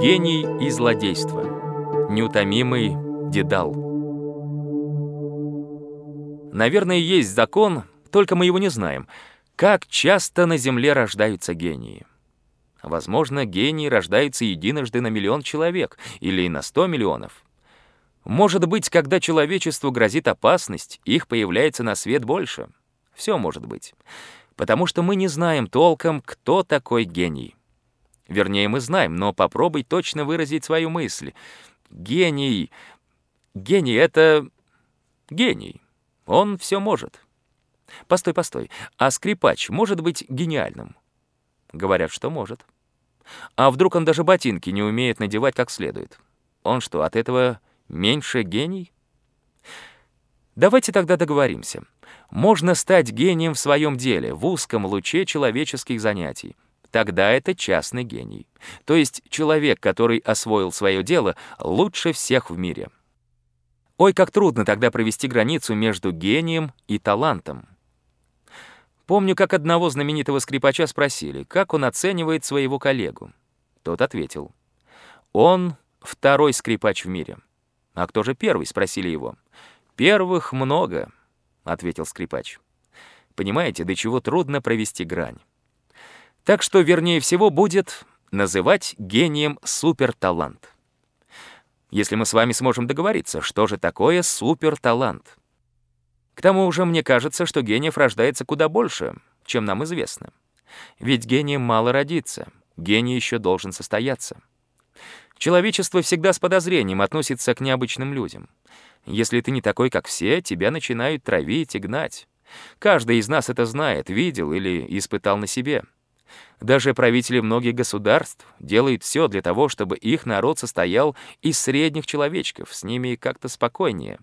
Гений и злодейство. Неутомимый Дедал. Наверное, есть закон, только мы его не знаем. Как часто на Земле рождаются гении? Возможно, гении рождаются единожды на миллион человек или на сто миллионов. Может быть, когда человечеству грозит опасность, их появляется на свет больше. Все может быть. Потому что мы не знаем толком, кто такой гений. Вернее, мы знаем, но попробуй точно выразить свою мысль. Гений... Гений — это... гений. Он все может. Постой, постой. А скрипач может быть гениальным? Говорят, что может. А вдруг он даже ботинки не умеет надевать как следует? Он что, от этого меньше гений? Давайте тогда договоримся. Можно стать гением в своем деле, в узком луче человеческих занятий. Тогда это частный гений. То есть человек, который освоил свое дело лучше всех в мире. Ой, как трудно тогда провести границу между гением и талантом. Помню, как одного знаменитого скрипача спросили, как он оценивает своего коллегу. Тот ответил, «Он второй скрипач в мире». «А кто же первый?» — спросили его. «Первых много», — ответил скрипач. Понимаете, до чего трудно провести грань. Так что, вернее всего, будет называть гением суперталант. Если мы с вами сможем договориться, что же такое суперталант? К тому же мне кажется, что гениев рождается куда больше, чем нам известно. Ведь гением мало родиться, гений еще должен состояться. Человечество всегда с подозрением относится к необычным людям. Если ты не такой, как все, тебя начинают травить и гнать. Каждый из нас это знает, видел или испытал на себе. Даже правители многих государств делают все для того, чтобы их народ состоял из средних человечков, с ними как-то спокойнее.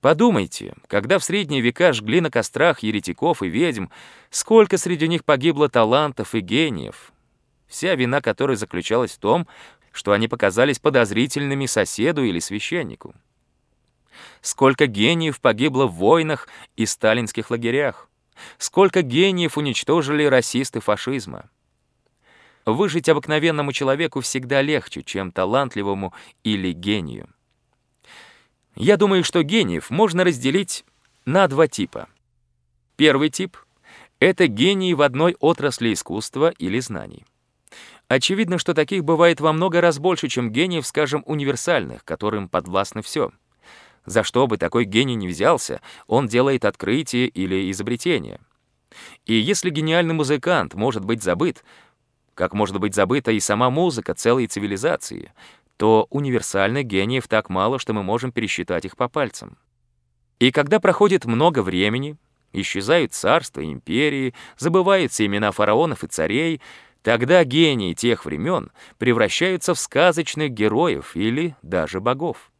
Подумайте, когда в средние века жгли на кострах еретиков и ведьм, сколько среди них погибло талантов и гениев, вся вина которой заключалась в том, что они показались подозрительными соседу или священнику. Сколько гениев погибло в войнах и сталинских лагерях. Сколько гениев уничтожили расисты фашизма. Выжить обыкновенному человеку всегда легче, чем талантливому или гению. Я думаю, что гениев можно разделить на два типа. Первый тип — это гении в одной отрасли искусства или знаний. Очевидно, что таких бывает во много раз больше, чем гениев, скажем, универсальных, которым подвластно все. За что бы такой гений не взялся, он делает открытие или изобретение. И если гениальный музыкант может быть забыт, как может быть забыта и сама музыка целой цивилизации, то универсальных гениев так мало, что мы можем пересчитать их по пальцам. И когда проходит много времени, исчезают царства, империи, забываются имена фараонов и царей, тогда гении тех времен превращаются в сказочных героев или даже богов.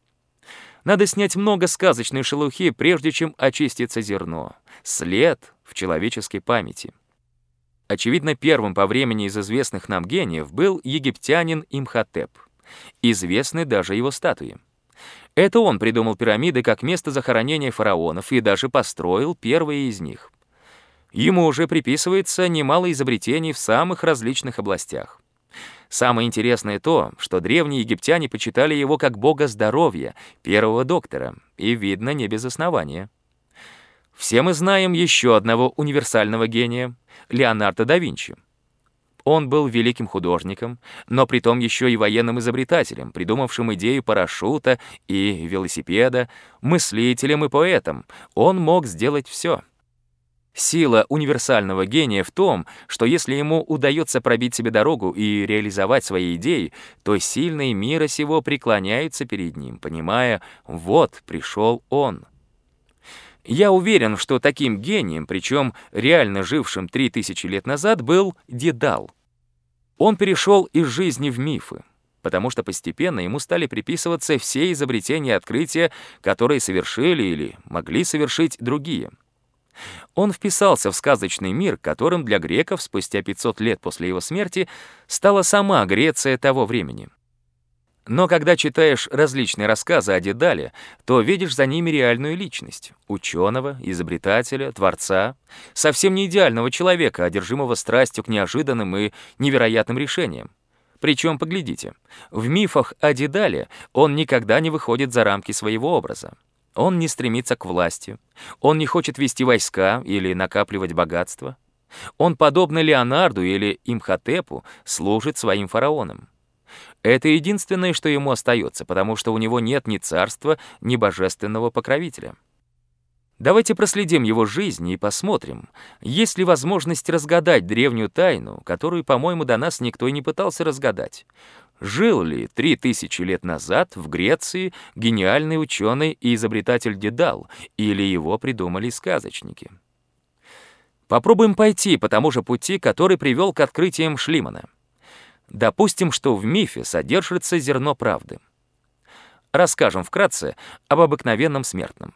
Надо снять много сказочной шелухи, прежде чем очистится зерно, след в человеческой памяти. Очевидно, первым по времени из известных нам гениев был египтянин Имхотеп — Известны даже его статуи. Это он придумал пирамиды как место захоронения фараонов и даже построил первые из них. Ему уже приписывается немало изобретений в самых различных областях. Самое интересное то, что древние египтяне почитали его как бога здоровья, первого доктора, и видно не без основания. Все мы знаем еще одного универсального гения — Леонардо да Винчи. Он был великим художником, но притом еще и военным изобретателем, придумавшим идею парашюта и велосипеда, мыслителем и поэтом. Он мог сделать все. Сила универсального гения в том, что если ему удается пробить себе дорогу и реализовать свои идеи, то сильные мира сего преклоняются перед ним, понимая «вот пришел он». Я уверен, что таким гением, причем реально жившим 3000 лет назад, был Дедал. Он перешел из жизни в мифы, потому что постепенно ему стали приписываться все изобретения и открытия, которые совершили или могли совершить другие. Он вписался в сказочный мир, которым для греков спустя 500 лет после его смерти стала сама Греция того времени. Но когда читаешь различные рассказы о Дедале, то видишь за ними реальную личность — ученого, изобретателя, творца, совсем не идеального человека, одержимого страстью к неожиданным и невероятным решениям. Причем, поглядите, в мифах о Дедале он никогда не выходит за рамки своего образа. Он не стремится к власти, он не хочет вести войска или накапливать богатство. Он, подобно Леонарду или Имхотепу, служит своим фараонам. Это единственное, что ему остается, потому что у него нет ни царства, ни божественного покровителя. Давайте проследим его жизнь и посмотрим, есть ли возможность разгадать древнюю тайну, которую, по-моему, до нас никто и не пытался разгадать. Жил ли три тысячи лет назад в Греции гениальный ученый и изобретатель Дедал, или его придумали сказочники? Попробуем пойти по тому же пути, который привел к открытиям Шлимана. Допустим, что в мифе содержится зерно правды. Расскажем вкратце об обыкновенном смертном.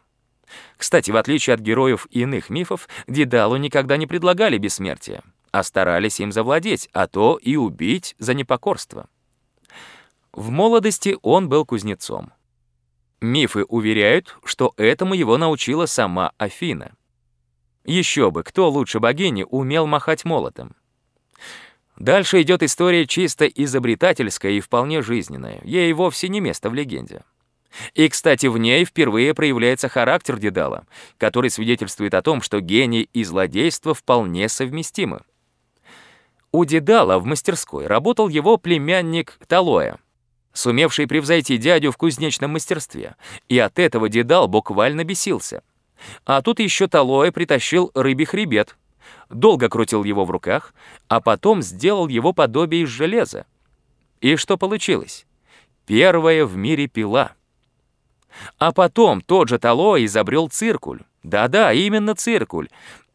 Кстати, в отличие от героев иных мифов, Дедалу никогда не предлагали бессмертие, а старались им завладеть, а то и убить за непокорство. В молодости он был кузнецом. Мифы уверяют, что этому его научила сама Афина. Еще бы, кто лучше богини умел махать молотом? Дальше идет история чисто изобретательская и вполне жизненная. Ей вовсе не место в легенде. И, кстати, в ней впервые проявляется характер Дедала, который свидетельствует о том, что гений и злодейство вполне совместимы. У Дедала в мастерской работал его племянник Талоя, сумевший превзойти дядю в кузнечном мастерстве, и от этого Дедал буквально бесился. А тут еще Талоя притащил рыбий хребет, долго крутил его в руках, а потом сделал его подобие из железа. И что получилось? Первая в мире пила — а потом тот же Тало изобрел циркуль. Да-да, именно циркуль.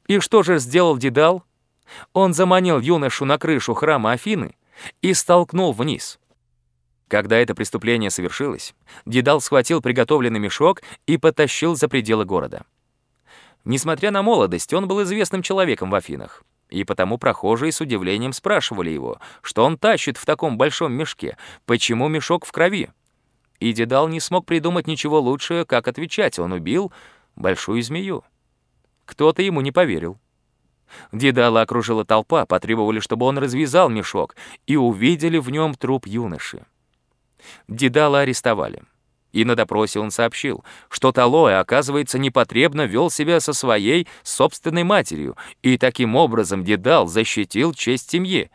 И что же сделал Дедал? Он заманил юношу на крышу храма Афины и столкнул вниз. Когда это преступление совершилось, Дедал схватил приготовленный мешок и потащил за пределы города. Несмотря на молодость, он был известным человеком в Афинах, и потому прохожие с удивлением спрашивали его, что он тащит в таком большом мешке, почему мешок в крови. И Дедал не смог придумать ничего лучше, как отвечать. Он убил большую змею. Кто-то ему не поверил. Дедала окружила толпа, потребовали, чтобы он развязал мешок, и увидели в нем труп юноши. Дедала арестовали. И на допросе он сообщил, что Талоя, оказывается, непотребно вел себя со своей собственной матерью, и таким образом Дедал защитил честь семьи,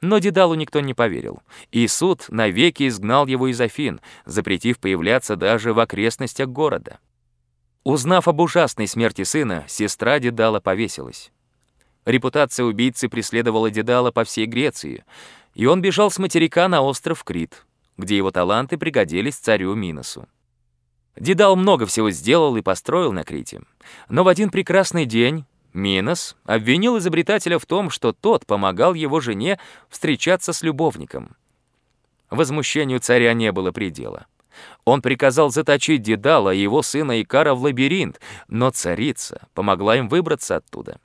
но Дедалу никто не поверил, и суд навеки изгнал его из Афин, запретив появляться даже в окрестностях города. Узнав об ужасной смерти сына, сестра Дедала повесилась. Репутация убийцы преследовала Дедала по всей Греции, и он бежал с материка на остров Крит, где его таланты пригодились царю Миносу. Дедал много всего сделал и построил на Крите, но в один прекрасный день Минос обвинил изобретателя в том, что тот помогал его жене встречаться с любовником. Возмущению царя не было предела. Он приказал заточить Дедала и его сына Икара в лабиринт, но царица помогла им выбраться оттуда.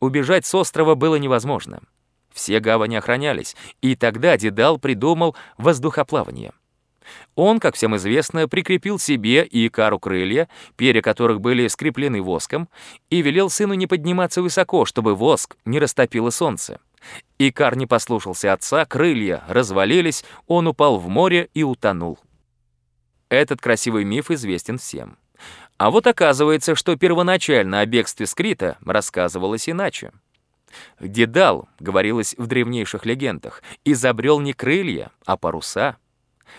Убежать с острова было невозможно. Все гавани охранялись, и тогда Дедал придумал воздухоплавание — он, как всем известно, прикрепил себе и Икару крылья, перья которых были скреплены воском, и велел сыну не подниматься высоко, чтобы воск не растопило солнце. Икар не послушался отца, крылья развалились, он упал в море и утонул. Этот красивый миф известен всем. А вот оказывается, что первоначально о бегстве Скрита рассказывалось иначе. Дедал, говорилось в древнейших легендах, изобрел не крылья, а паруса —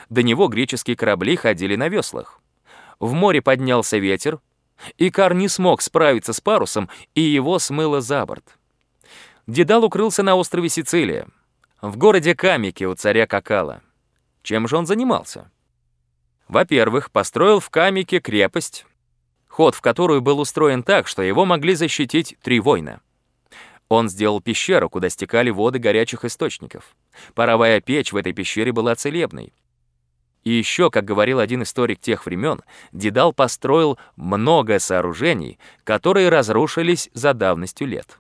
до него греческие корабли ходили на веслах. В море поднялся ветер, Икар не смог справиться с парусом, и его смыло за борт. Дедал укрылся на острове Сицилия, в городе Камике у царя Какала. Чем же он занимался? Во-первых, построил в Камике крепость, ход в которую был устроен так, что его могли защитить три воина. Он сделал пещеру, куда стекали воды горячих источников. Паровая печь в этой пещере была целебной. И еще, как говорил один историк тех времен, Дедал построил много сооружений, которые разрушились за давностью лет.